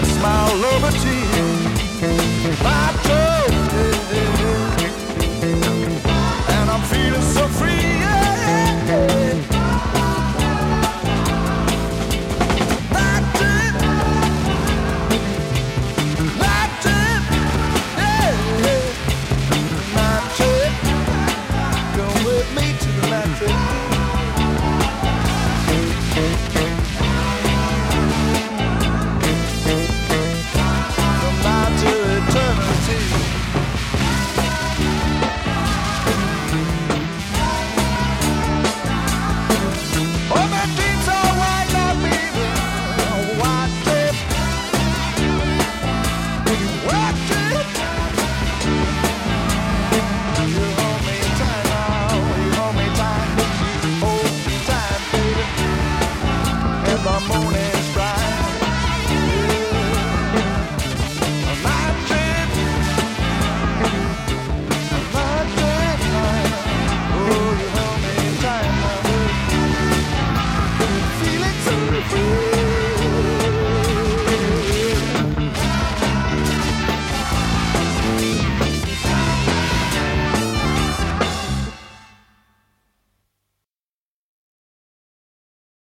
that smile over tea. I told